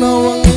nawang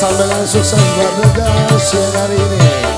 Sampai langsung saja muda sinar ini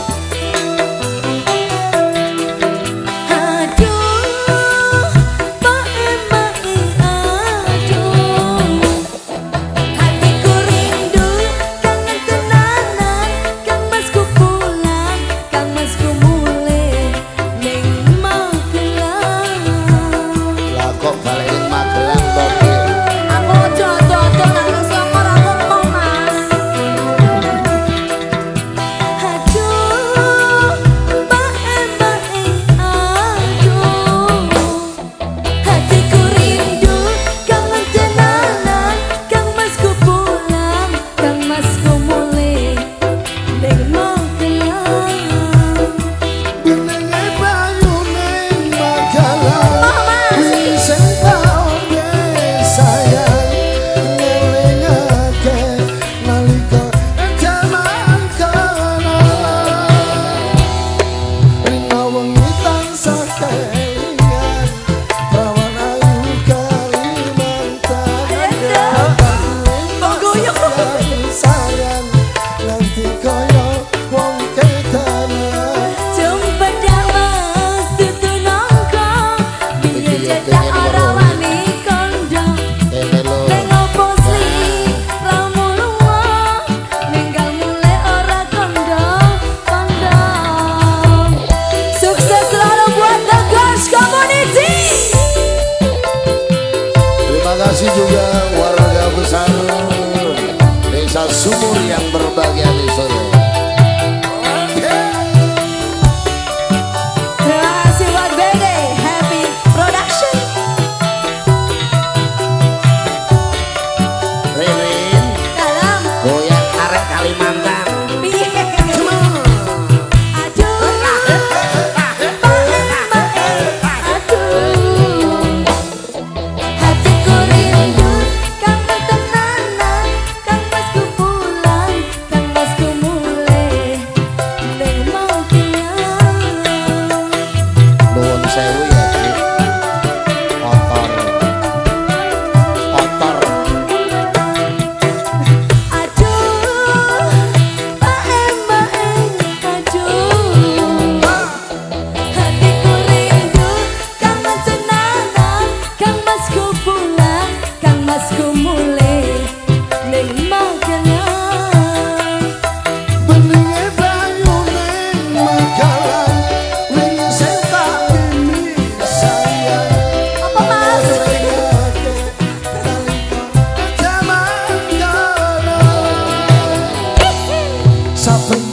差分